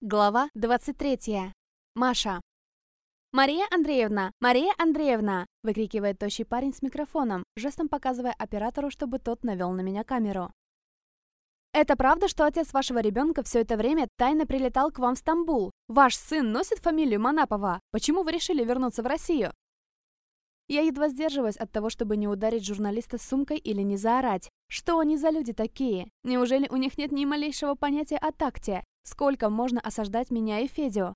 Глава 23. Маша. «Мария Андреевна! Мария Андреевна!» выкрикивает тощий парень с микрофоном, жестом показывая оператору, чтобы тот навел на меня камеру. «Это правда, что отец вашего ребенка все это время тайно прилетал к вам в Стамбул? Ваш сын носит фамилию Манапова. Почему вы решили вернуться в Россию?» Я едва сдерживаюсь от того, чтобы не ударить журналиста сумкой или не заорать. Что они за люди такие? Неужели у них нет ни малейшего понятия о такте? Сколько можно осаждать меня и Федю?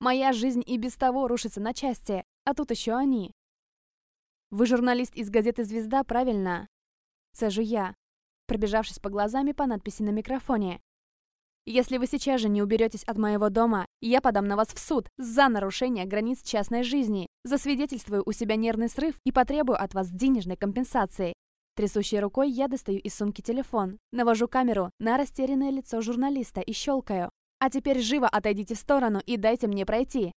Моя жизнь и без того рушится на части, а тут еще они. Вы журналист из газеты «Звезда», правильно? Цежу я, пробежавшись по глазами по надписи на микрофоне. Если вы сейчас же не уберетесь от моего дома, я подам на вас в суд за нарушение границ частной жизни, засвидетельствую у себя нервный срыв и потребую от вас денежной компенсации. Трясущей рукой я достаю из сумки телефон, навожу камеру на растерянное лицо журналиста и щелкаю. «А теперь живо отойдите в сторону и дайте мне пройти!»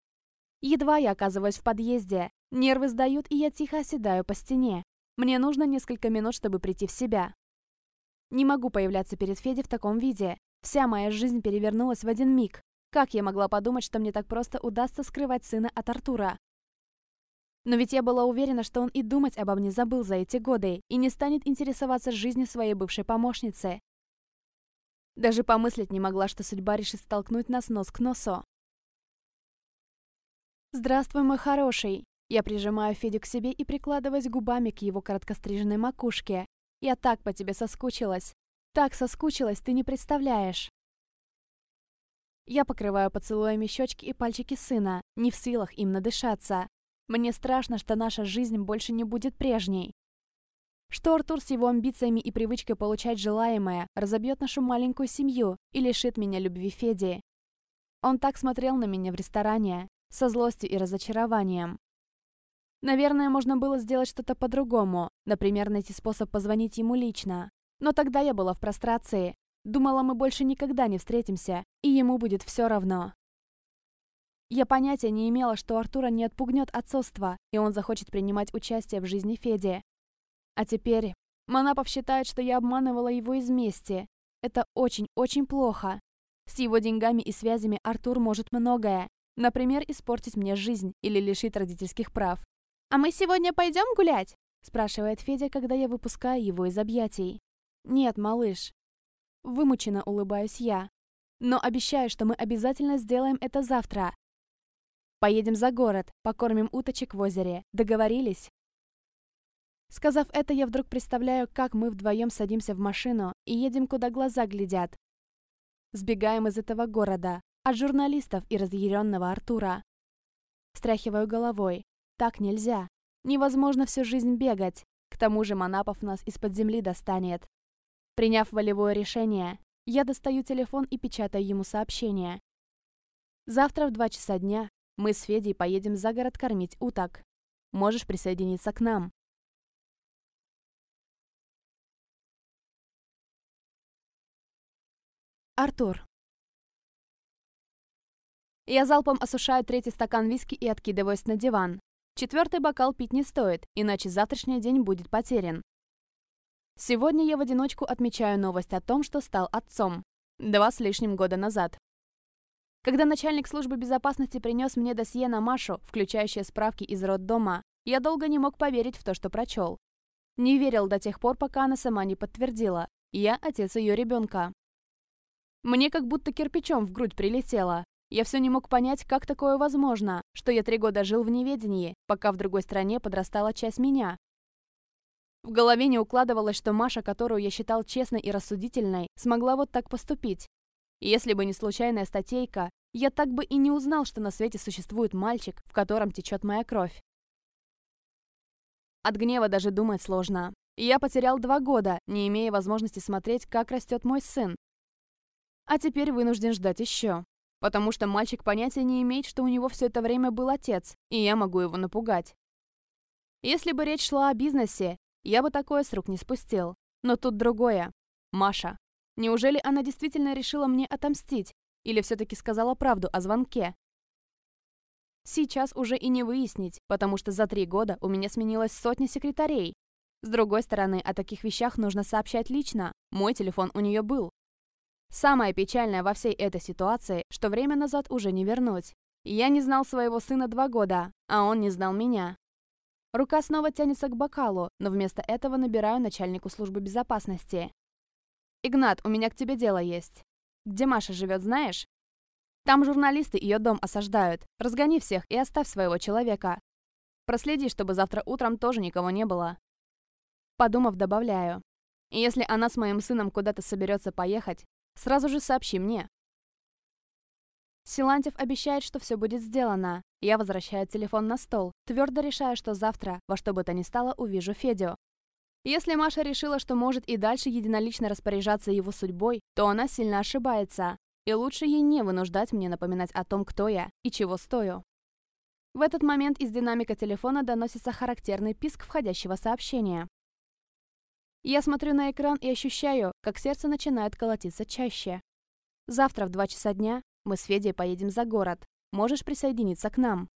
Едва я оказываюсь в подъезде. Нервы сдают, и я тихо оседаю по стене. Мне нужно несколько минут, чтобы прийти в себя. Не могу появляться перед Федей в таком виде. Вся моя жизнь перевернулась в один миг. Как я могла подумать, что мне так просто удастся скрывать сына от Артура? Но ведь я была уверена, что он и думать обо мне забыл за эти годы и не станет интересоваться жизнью своей бывшей помощницы. Даже помыслить не могла, что судьба решит столкнуть нас нос к носу. «Здравствуй, мой хороший!» Я прижимаю Федю к себе и прикладываюсь губами к его короткостриженной макушке. «Я так по тебе соскучилась! Так соскучилась, ты не представляешь!» Я покрываю поцелуями щечки и пальчики сына, не в силах им надышаться. Мне страшно, что наша жизнь больше не будет прежней. Что Артур с его амбициями и привычкой получать желаемое разобьет нашу маленькую семью и лишит меня любви Феди. Он так смотрел на меня в ресторане, со злостью и разочарованием. Наверное, можно было сделать что-то по-другому, например, найти способ позвонить ему лично. Но тогда я была в прострации. Думала, мы больше никогда не встретимся, и ему будет все равно. Я понятия не имела, что Артура не отпугнет отцовство, и он захочет принимать участие в жизни Феди. А теперь Манапов считает, что я обманывала его из мести. Это очень-очень плохо. С его деньгами и связями Артур может многое. Например, испортить мне жизнь или лишить родительских прав. «А мы сегодня пойдем гулять?» спрашивает Федя, когда я выпускаю его из объятий. «Нет, малыш». Вымученно улыбаюсь я. Но обещаю, что мы обязательно сделаем это завтра, Поедем за город, покормим уточек в озере. Договорились?» Сказав это, я вдруг представляю, как мы вдвоем садимся в машину и едем, куда глаза глядят. Сбегаем из этого города, от журналистов и разъяренного Артура. Встряхиваю головой. Так нельзя. Невозможно всю жизнь бегать. К тому же Манапов нас из-под земли достанет. Приняв волевое решение, я достаю телефон и печатаю ему сообщение. Завтра в два часа дня мы с Федей поедем за город кормить уток. Можешь присоединиться к нам. Артур. Я залпом осушаю третий стакан виски и откидываюсь на диван. Четвертый бокал пить не стоит, иначе завтрашний день будет потерян. Сегодня я в одиночку отмечаю новость о том, что стал отцом. Два с лишним года назад. Когда начальник службы безопасности принес мне досье на Машу, включающее справки из роддома, я долго не мог поверить в то, что прочел. Не верил до тех пор, пока она сама не подтвердила. Я отец ее ребенка. Мне как будто кирпичом в грудь прилетело. Я все не мог понять, как такое возможно, что я три года жил в неведении, пока в другой стране подрастала часть меня. В голове не укладывалось, что Маша, которую я считал честной и рассудительной, смогла вот так поступить. Если бы не случайная статейка, я так бы и не узнал, что на свете существует мальчик, в котором течет моя кровь. От гнева даже думать сложно. Я потерял два года, не имея возможности смотреть, как растет мой сын. А теперь вынужден ждать еще. Потому что мальчик понятия не имеет, что у него все это время был отец, и я могу его напугать. Если бы речь шла о бизнесе, я бы такое с рук не спустил. Но тут другое. Маша. Неужели она действительно решила мне отомстить? Или все-таки сказала правду о звонке? Сейчас уже и не выяснить, потому что за три года у меня сменилось сотни секретарей. С другой стороны, о таких вещах нужно сообщать лично. Мой телефон у нее был. Самое печальное во всей этой ситуации, что время назад уже не вернуть. Я не знал своего сына два года, а он не знал меня. Рука снова тянется к бокалу, но вместо этого набираю начальнику службы безопасности. «Игнат, у меня к тебе дело есть. Где Маша живет, знаешь? Там журналисты ее дом осаждают. Разгони всех и оставь своего человека. Проследи, чтобы завтра утром тоже никого не было». Подумав, добавляю. «Если она с моим сыном куда-то соберется поехать, сразу же сообщи мне». Силантьев обещает, что все будет сделано. Я возвращаю телефон на стол, твердо решая, что завтра, во что бы то ни стало, увижу Федю. Если Маша решила, что может и дальше единолично распоряжаться его судьбой, то она сильно ошибается. И лучше ей не вынуждать мне напоминать о том, кто я и чего стою. В этот момент из динамика телефона доносится характерный писк входящего сообщения. Я смотрю на экран и ощущаю, как сердце начинает колотиться чаще. Завтра в 2 часа дня мы с Федей поедем за город. Можешь присоединиться к нам.